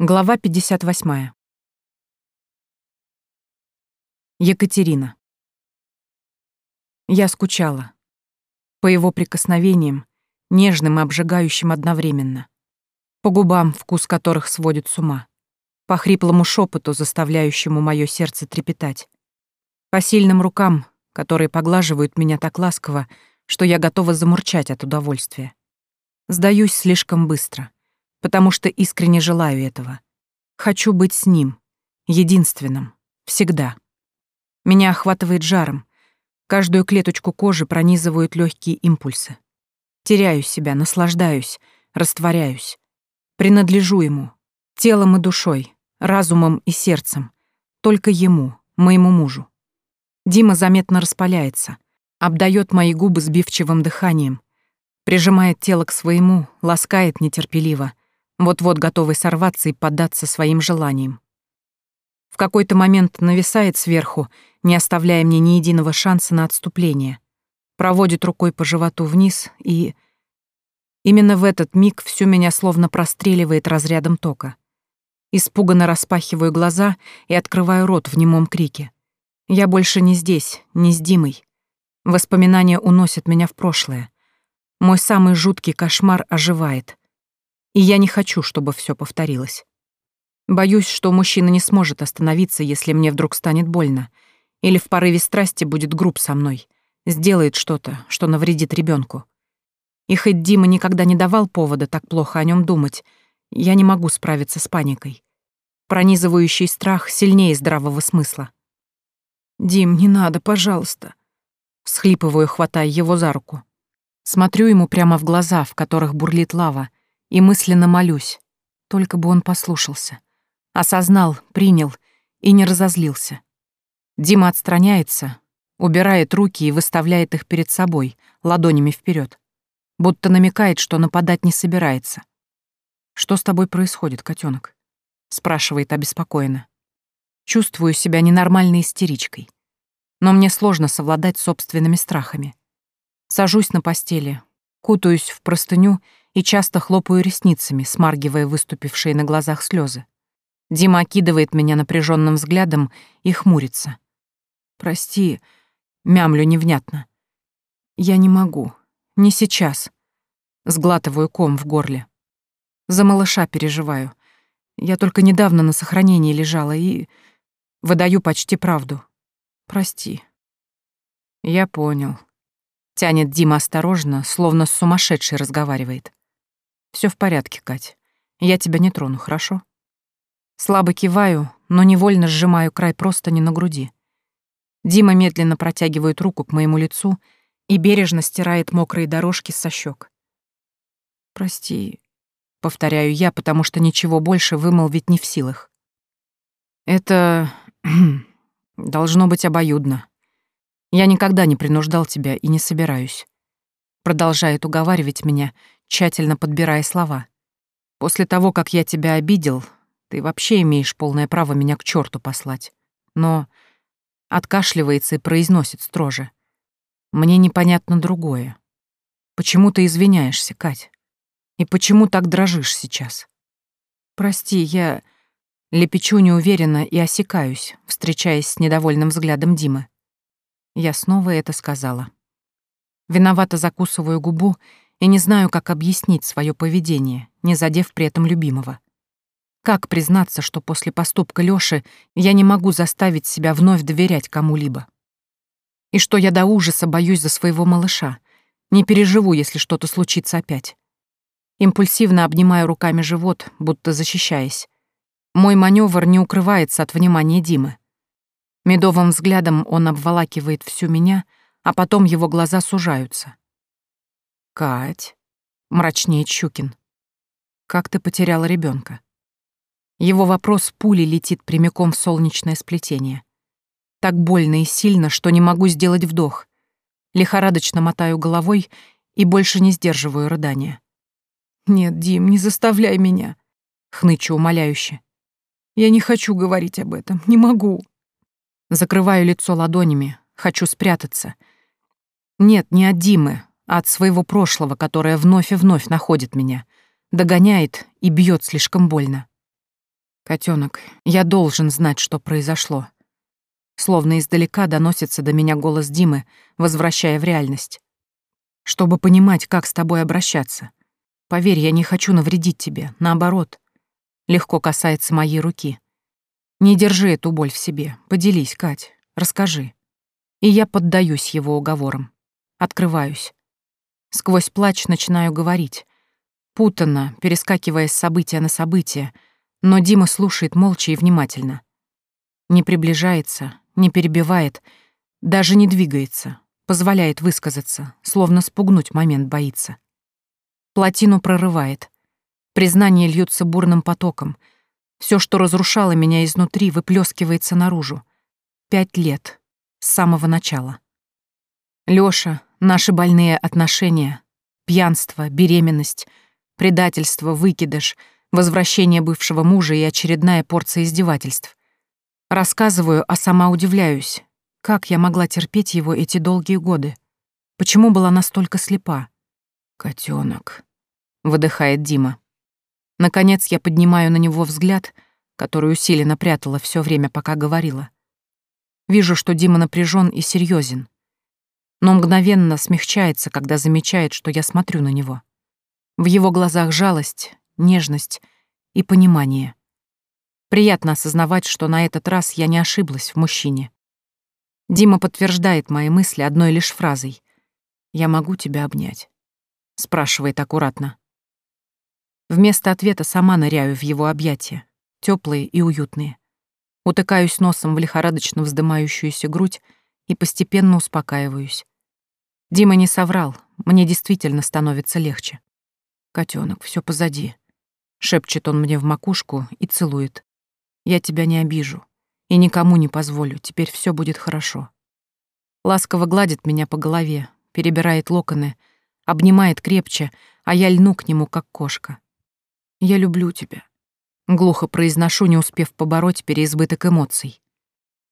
Глава 58. Екатерина. Я скучала. По его прикосновениям, нежным и обжигающим одновременно. По губам, вкус которых сводит с ума. По хриплому шепоту, заставляющему мое сердце трепетать. По сильным рукам, которые поглаживают меня так ласково, что я готова замурчать от удовольствия. Сдаюсь слишком быстро — потому что искренне желаю этого. Хочу быть с ним, единственным, всегда. Меня охватывает жаром, каждую клеточку кожи пронизывают легкие импульсы. Теряю себя, наслаждаюсь, растворяюсь. Принадлежу ему, телом и душой, разумом и сердцем, только ему, моему мужу. Дима заметно распаляется, обдает мои губы сбивчивым дыханием, прижимает тело к своему, ласкает нетерпеливо, вот-вот готовый сорваться и поддаться своим желаниям. В какой-то момент нависает сверху, не оставляя мне ни единого шанса на отступление, проводит рукой по животу вниз и... Именно в этот миг всю меня словно простреливает разрядом тока. Испуганно распахиваю глаза и открываю рот в немом крике. Я больше не здесь, не с Димой. Воспоминания уносят меня в прошлое. Мой самый жуткий кошмар оживает. И я не хочу, чтобы все повторилось. Боюсь, что мужчина не сможет остановиться, если мне вдруг станет больно, или в порыве страсти будет груб со мной, сделает что-то, что навредит ребенку. И хоть Дима никогда не давал повода так плохо о нем думать, я не могу справиться с паникой. Пронизывающий страх сильнее здравого смысла. «Дим, не надо, пожалуйста», — схлипываю, хватая его за руку. Смотрю ему прямо в глаза, в которых бурлит лава, и мысленно молюсь, только бы он послушался. Осознал, принял и не разозлился. Дима отстраняется, убирает руки и выставляет их перед собой, ладонями вперед, будто намекает, что нападать не собирается. «Что с тобой происходит, котенок? спрашивает обеспокоенно. Чувствую себя ненормальной истеричкой. Но мне сложно совладать собственными страхами. Сажусь на постели, кутаюсь в простыню и часто хлопаю ресницами, смаргивая выступившие на глазах слезы. Дима окидывает меня напряженным взглядом и хмурится. «Прости», — мямлю невнятно. «Я не могу. Не сейчас». Сглатываю ком в горле. За малыша переживаю. Я только недавно на сохранении лежала и... Выдаю почти правду. Прости. Я понял. Тянет Дима осторожно, словно с сумасшедшей разговаривает. Все в порядке, Кать. Я тебя не трону, хорошо? Слабо киваю, но невольно сжимаю край простыни на груди. Дима медленно протягивает руку к моему лицу и бережно стирает мокрые дорожки со щек. «Прости», — повторяю я, потому что ничего больше вымолвить не в силах. «Это... должно быть обоюдно. Я никогда не принуждал тебя и не собираюсь. Продолжает уговаривать меня, тщательно подбирая слова. После того, как я тебя обидел, ты вообще имеешь полное право меня к черту послать. Но откашливается и произносит строже. Мне непонятно другое. Почему ты извиняешься, Кать? И почему так дрожишь сейчас? Прости, я... Лепечу неуверенно и осекаюсь, встречаясь с недовольным взглядом Димы. Я снова это сказала. Виновато закусываю губу и не знаю, как объяснить свое поведение, не задев при этом любимого. Как признаться, что после поступка Лёши я не могу заставить себя вновь доверять кому-либо? И что я до ужаса боюсь за своего малыша, не переживу, если что-то случится опять. Импульсивно обнимаю руками живот, будто защищаясь. Мой маневр не укрывается от внимания Димы. Медовым взглядом он обволакивает всю меня, а потом его глаза сужаются. «Кать», — мрачнеет Щукин, — «как ты потеряла ребенка? Его вопрос пули летит прямиком в солнечное сплетение. Так больно и сильно, что не могу сделать вдох. Лихорадочно мотаю головой и больше не сдерживаю рыдания. «Нет, Дим, не заставляй меня», — хнычу умоляюще. «Я не хочу говорить об этом, не могу». Закрываю лицо ладонями, хочу спрятаться. Нет, не от Димы, а от своего прошлого, которое вновь и вновь находит меня, догоняет и бьет слишком больно. Котенок, я должен знать, что произошло. Словно издалека доносится до меня голос Димы, возвращая в реальность. Чтобы понимать, как с тобой обращаться. Поверь, я не хочу навредить тебе, наоборот. Легко касается моей руки. Не держи эту боль в себе, поделись, Кать, расскажи. И я поддаюсь его уговорам. Открываюсь. Сквозь плач начинаю говорить. Путанно, перескакивая с события на событие, но Дима слушает молча и внимательно. Не приближается, не перебивает, даже не двигается, позволяет высказаться, словно спугнуть момент боится. Плотину прорывает. Признания льются бурным потоком. Все, что разрушало меня изнутри, выплескивается наружу. Пять лет. С самого начала. Лёша, наши больные отношения, пьянство, беременность, предательство, выкидыш, возвращение бывшего мужа и очередная порция издевательств. Рассказываю, а сама удивляюсь. Как я могла терпеть его эти долгие годы? Почему была настолько слепа? Котенок, выдыхает Дима. Наконец я поднимаю на него взгляд, который усиленно прятала все время, пока говорила. Вижу, что Дима напряжен и серьезен, но мгновенно смягчается, когда замечает, что я смотрю на него. В его глазах жалость, нежность и понимание. Приятно осознавать, что на этот раз я не ошиблась в мужчине. Дима подтверждает мои мысли одной лишь фразой. «Я могу тебя обнять?» Спрашивает аккуратно. Вместо ответа сама ныряю в его объятия, теплые и уютные утыкаюсь носом в лихорадочно вздымающуюся грудь и постепенно успокаиваюсь. Дима не соврал, мне действительно становится легче. Котенок, все позади. Шепчет он мне в макушку и целует. Я тебя не обижу и никому не позволю, теперь все будет хорошо. Ласково гладит меня по голове, перебирает локоны, обнимает крепче, а я льну к нему, как кошка. Я люблю тебя. Глухо произношу, не успев побороть переизбыток эмоций.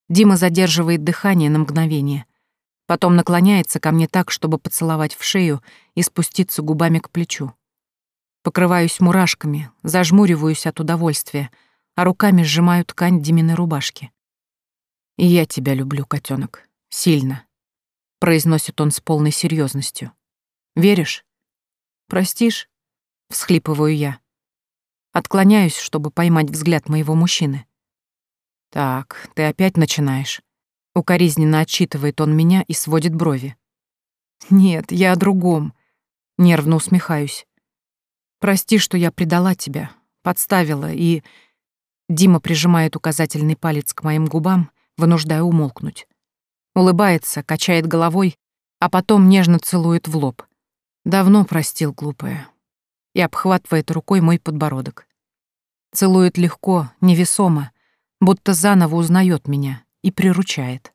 Дима задерживает дыхание на мгновение. Потом наклоняется ко мне так, чтобы поцеловать в шею и спуститься губами к плечу. Покрываюсь мурашками, зажмуриваюсь от удовольствия, а руками сжимаю ткань Диминой рубашки. «И я тебя люблю, котенок, Сильно», — произносит он с полной серьезностью. «Веришь? Простишь?» — всхлипываю я. Отклоняюсь, чтобы поймать взгляд моего мужчины. «Так, ты опять начинаешь». Укоризненно отчитывает он меня и сводит брови. «Нет, я о другом». Нервно усмехаюсь. «Прости, что я предала тебя, подставила и...» Дима прижимает указательный палец к моим губам, вынуждая умолкнуть. Улыбается, качает головой, а потом нежно целует в лоб. Давно простил, глупая. И обхватывает рукой мой подбородок. Целует легко, невесомо, будто заново узнает меня и приручает.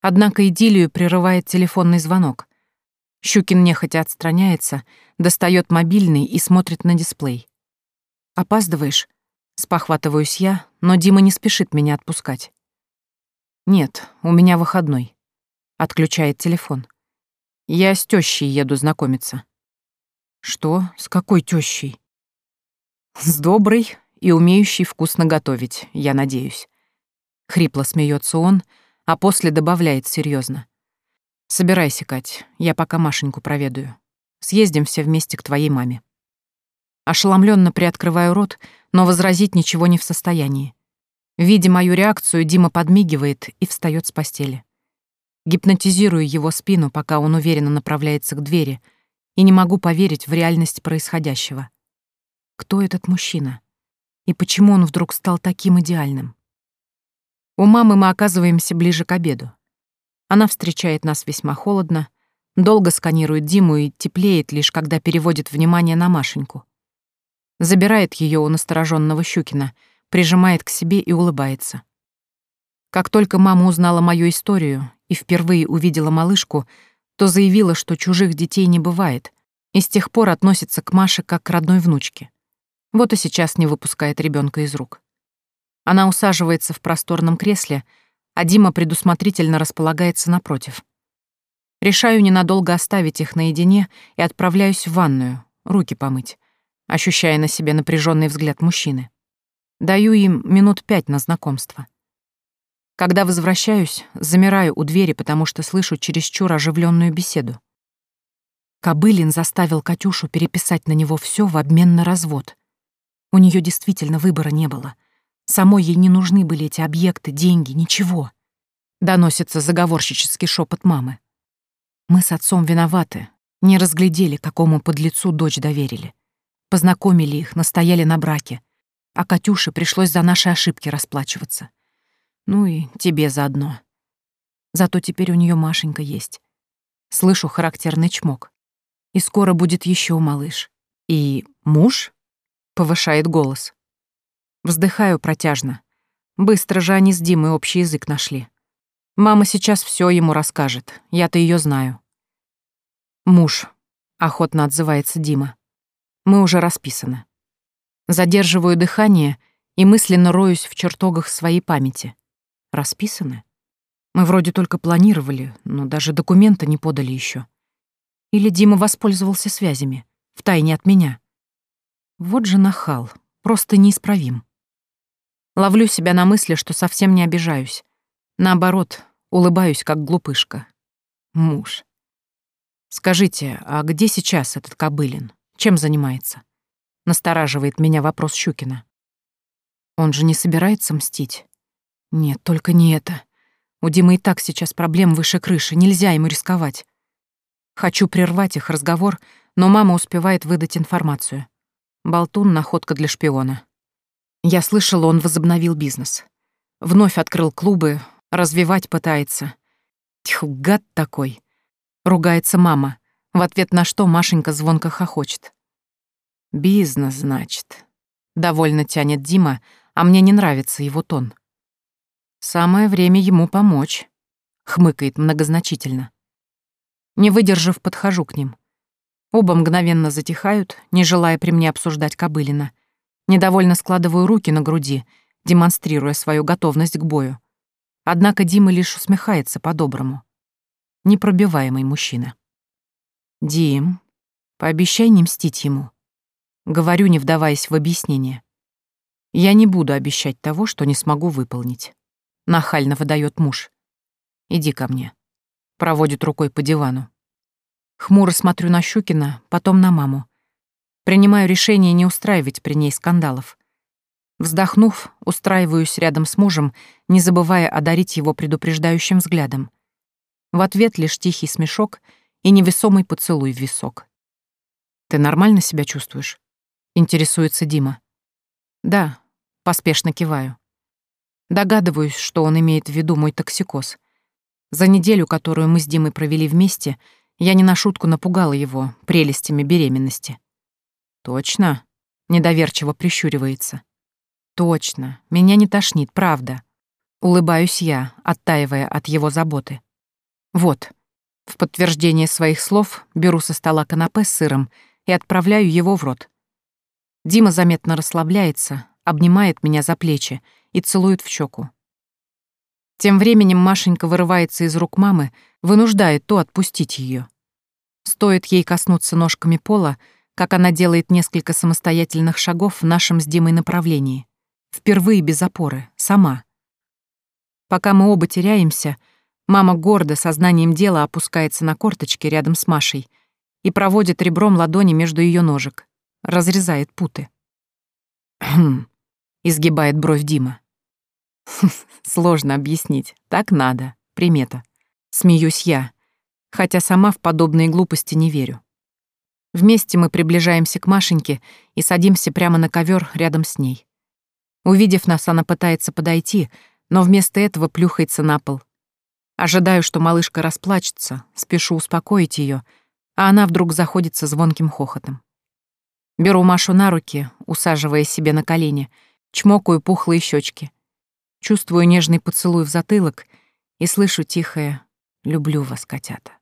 Однако идиллию прерывает телефонный звонок. Щукин нехотя отстраняется, достает мобильный и смотрит на дисплей. «Опаздываешь?» Спохватываюсь я, но Дима не спешит меня отпускать. «Нет, у меня выходной». Отключает телефон. «Я с тёщей еду знакомиться». «Что? С какой тёщей?» С доброй и умеющей вкусно готовить, я надеюсь. Хрипло смеется он, а после добавляет серьезно: Собирайся, Кать, я пока Машеньку проведаю. Съездим все вместе к твоей маме. Ошеломленно приоткрываю рот, но возразить ничего не в состоянии. Видя мою реакцию, Дима подмигивает и встает с постели. Гипнотизирую его спину, пока он уверенно направляется к двери, и не могу поверить в реальность происходящего. Кто этот мужчина? И почему он вдруг стал таким идеальным? У мамы мы оказываемся ближе к обеду. Она встречает нас весьма холодно, долго сканирует Диму и теплеет лишь когда переводит внимание на Машеньку. Забирает ее у настороженного Щукина, прижимает к себе и улыбается. Как только мама узнала мою историю и впервые увидела малышку, то заявила, что чужих детей не бывает, и с тех пор относится к Маше как к родной внучке. Вот и сейчас не выпускает ребенка из рук. Она усаживается в просторном кресле, а Дима предусмотрительно располагается напротив. Решаю ненадолго оставить их наедине и отправляюсь в ванную, руки помыть, ощущая на себе напряженный взгляд мужчины. Даю им минут пять на знакомство. Когда возвращаюсь, замираю у двери, потому что слышу чересчур оживленную беседу. Кобылин заставил Катюшу переписать на него все в обмен на развод. У нее действительно выбора не было. Самой ей не нужны были эти объекты, деньги, ничего. Доносится заговорщический шепот мамы. Мы с отцом виноваты, не разглядели, какому подлецу дочь доверили. Познакомили их, настояли на браке. А Катюше пришлось за наши ошибки расплачиваться. Ну и тебе заодно. Зато теперь у нее Машенька есть. Слышу характерный чмок. И скоро будет еще малыш. И муж? Повышает голос. Вздыхаю протяжно. Быстро же они с Димой общий язык нашли. Мама сейчас все ему расскажет. Я-то ее знаю. Муж. Охотно отзывается Дима. Мы уже расписаны. Задерживаю дыхание и мысленно роюсь в чертогах своей памяти. Расписаны? Мы вроде только планировали, но даже документа не подали еще. Или Дима воспользовался связями, втайне от меня. Вот же нахал, просто неисправим. Ловлю себя на мысли, что совсем не обижаюсь. Наоборот, улыбаюсь, как глупышка. Муж. Скажите, а где сейчас этот Кобылин? Чем занимается? Настораживает меня вопрос Щукина. Он же не собирается мстить? Нет, только не это. У Димы и так сейчас проблем выше крыши, нельзя ему рисковать. Хочу прервать их разговор, но мама успевает выдать информацию. Болтун — находка для шпиона. Я слышала, он возобновил бизнес. Вновь открыл клубы, развивать пытается. Тьфу, гад такой. Ругается мама, в ответ на что Машенька звонко хохочет. «Бизнес, значит». Довольно тянет Дима, а мне не нравится его тон. «Самое время ему помочь», — хмыкает многозначительно. Не выдержав, подхожу к ним. Оба мгновенно затихают, не желая при мне обсуждать Кобылина. Недовольно складываю руки на груди, демонстрируя свою готовность к бою. Однако Дима лишь усмехается по-доброму. Непробиваемый мужчина. «Дим, пообещай не мстить ему». Говорю, не вдаваясь в объяснение. «Я не буду обещать того, что не смогу выполнить». Нахально выдает муж. «Иди ко мне» проводит рукой по дивану. Хмуро смотрю на Щукина, потом на маму. Принимаю решение не устраивать при ней скандалов. Вздохнув, устраиваюсь рядом с мужем, не забывая одарить его предупреждающим взглядом. В ответ лишь тихий смешок и невесомый поцелуй в висок. «Ты нормально себя чувствуешь?» — интересуется Дима. «Да», — поспешно киваю. Догадываюсь, что он имеет в виду мой токсикоз — за неделю, которую мы с Димой провели вместе, я не на шутку напугала его прелестями беременности. «Точно?» — недоверчиво прищуривается. «Точно. Меня не тошнит, правда». Улыбаюсь я, оттаивая от его заботы. «Вот». В подтверждение своих слов беру со стола канапе с сыром и отправляю его в рот. Дима заметно расслабляется, обнимает меня за плечи и целует в щеку. Тем временем Машенька вырывается из рук мамы, вынуждает то отпустить ее. Стоит ей коснуться ножками пола, как она делает несколько самостоятельных шагов в нашем с Димой направлении. Впервые без опоры, сама. Пока мы оба теряемся, мама гордо сознанием дела опускается на корточки рядом с Машей и проводит ребром ладони между ее ножек, разрезает путы. «Хм», — изгибает бровь Дима. Сложно объяснить. Так надо. Примета. Смеюсь я, хотя сама в подобные глупости не верю. Вместе мы приближаемся к Машеньке и садимся прямо на ковер рядом с ней. Увидев нас, она пытается подойти, но вместо этого плюхается на пол. Ожидаю, что малышка расплачется, спешу успокоить ее, а она вдруг заходится звонким хохотом. Беру Машу на руки, усаживая себе на колени, чмокаю пухлые щечки. Чувствую нежный поцелуй в затылок и слышу тихое «люблю вас, котята».